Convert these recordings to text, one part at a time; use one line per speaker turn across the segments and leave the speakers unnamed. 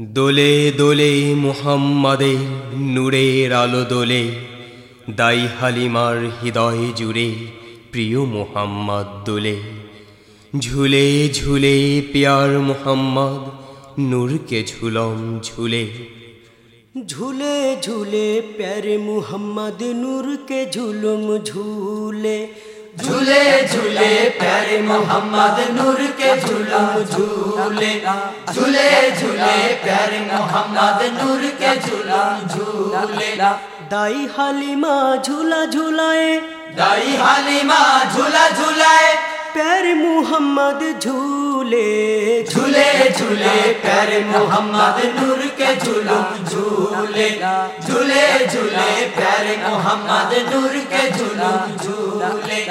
দোলে দোলে মুহাম্মাদে নূরের আলো দোলে, দাই হালিমার হৃদয় জুড়ে প্রিয় মুহাম্মদ দোলে। ঝুলে ঝুলে পিয়ার মুহাম্মদ, নূরকে ঝুলম ঝুলে।
ঝুলে ঝুলে প্যারে মুহাম্মদ, নূরকে ঝুলম ঝুলে।
جھولے جھولے پیارے محمد نور کے جھولا جھولے۔ جھولے جھولے پیارے محمد نور کے جھولا جھولے۔
دائی حلیمہ جھولا جھولائے۔
دائی حلیمہ جھولا جھولائے۔
پیارے محمد جھولے۔
جھولے پر محمد نور کے جھلم جھولے جھولے جھولے پر محمد نور کے جھلم جھولے۔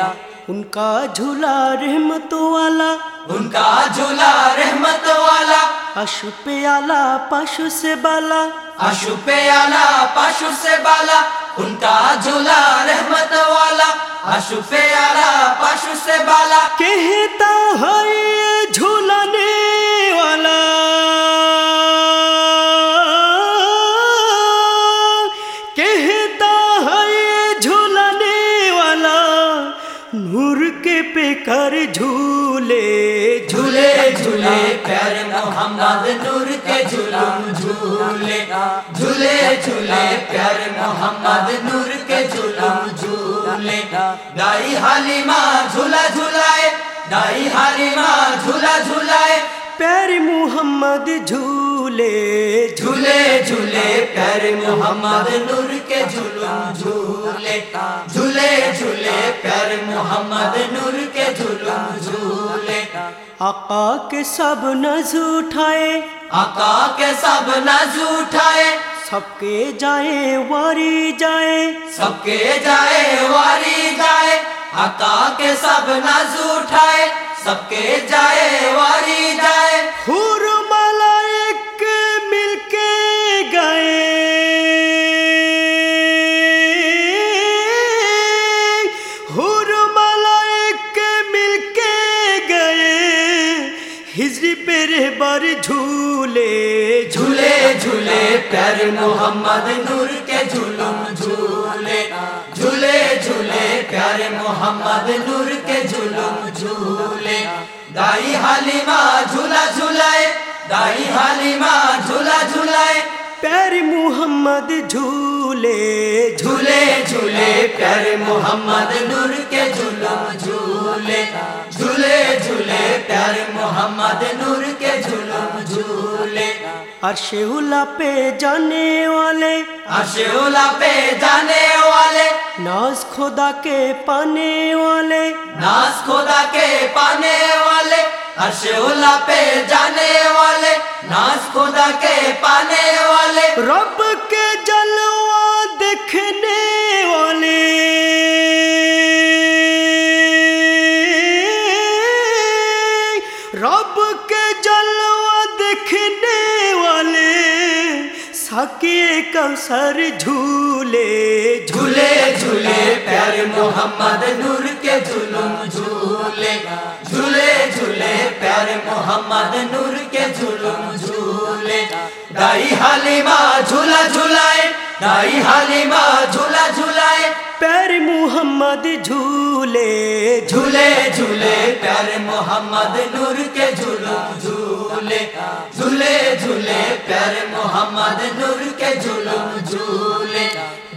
ان کا جھولا رحمت والا
ان کا جھولا رحمت والا۔
اشو پیالا پشو سے بالا۔
اشو پیالا پشو سے بالا۔ ان کا جھولا رحمت والا۔ اشو پیالا پشو سے بالا۔
کہتا جھولے
جھولے جھولے پیارے محمد نور کے جھلم جھولے جھولے جھولے پیارے محمد نور کے جھلم جھولے۔ دائی حالی ماں جھولا جھولائے، دائی حالی ماں جھولا جھولائے۔
پیارے محمد جھولے جھولے
جھولے جھولے، پیارے محمد نور کے جھلم جھولے۔ جھولے جھولے، پیارے محمد نور کے جھلم جھولے۔
آقا کے سب نز اٹھائے،
آقا کے سب نز اٹھائے۔
سب کے جائے، واری جائے۔
سب کے جائے، واری جائے۔ آقا کے سب نز اٹھائے، سب کے جائے، واری جائے۔
झूले
झूले झूले प्यारे मोहम्मद नूर के झूलम झूले झूले झूले प्यारे मोहम्मद नूर के झूलम झूले दाई हालिमा झूला झूलाए दाई हालिमा झूला झूलाए
प्यारे मुहम्मद झूले
झूले झूले प्यारे मोहम्मद नूर के झूलम झूले ঝুলে ঝুলে তার মোহাম্মদ নূরকে ঝুলুম ঝুলে।
আশেউলা পে জানে ওয়ালে।
আশেউলা পে জানে ওয়ালে।
নাজ খোদা কে পানে ওয়ালে।
নাজ খোদা কে পানে ওয়ালে। আশেউলা পে জানে ওয়ালে। নাজ খোদা কে পানে ওয়ালে।
রব ساکیے ساکے سر جھولے
جھولے جھولے، پیارے محمد نور کے جھلم جھولے۔ جھولے جھولے، پیارے محمد نور کے جھلم جھولے۔ دائی حلیمہ جھولا جھولائے، دائی حلیمہ جھولا جھولائے۔
پیارے محمد جھولے
جھولے جھولے، پیارے محمد نور کے جھلم جھولے۔ झूले झूले प्यारे मोहम्मद नूर के झूलम झूले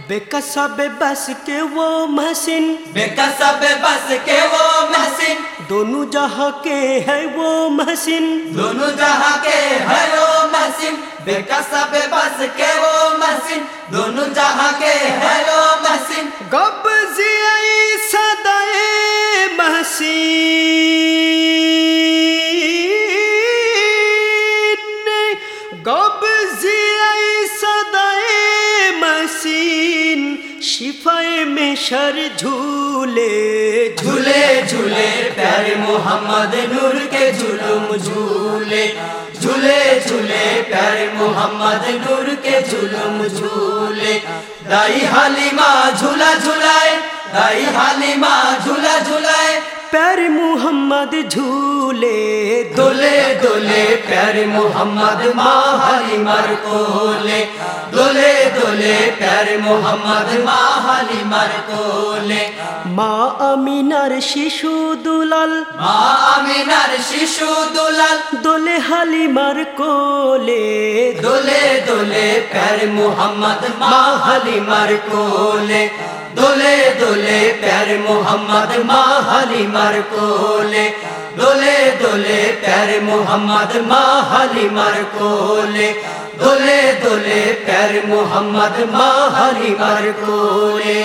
बेकसा बेबस के वो महसिन
बेकसब बस के वो महसिन
दोनों जहाँ के है वो महसिन
दोनों जहाँ के है वो महसिन बेकसब बस के वो महसिन दोनों जहाँ के है वो महसिन
गब्ज़ी শিফায় মেশার ঝুলে
ঝুলে ঝুলে, প্যারে মোহাম্মদ নূর ঝুলুম ঝুলে ঝুলে ঝুলে, প্যারে মোহাম্মদ নূরকে ঝুলুম ঝুলে। দাই হালিমা ঝুলা ঝুলায়, দাই হালিমা ঝুলা ঝুলায়
প্যার মোহাম্মদ ঝুলে
দোলে দোলে প্যার মোহাম্মদ মাহালিমার কোলে দোলে দোলে প্যার মাহালি মার কোলে
মা আমিনার শিশু দুলাল
মা আমিনার শিশু দুলাল
দোলে হালি মার কোলে
দোলে দোলে প্যার মোহাম্মদ মাহালিমার কোলে দোলে দোলে প্যার মোহাম্মদ মাহালিমার مر کولے، دولے دولے پیر محمد ماہلی مر کولے، دولے دولے پیر محمد ماہلی مر کولے۔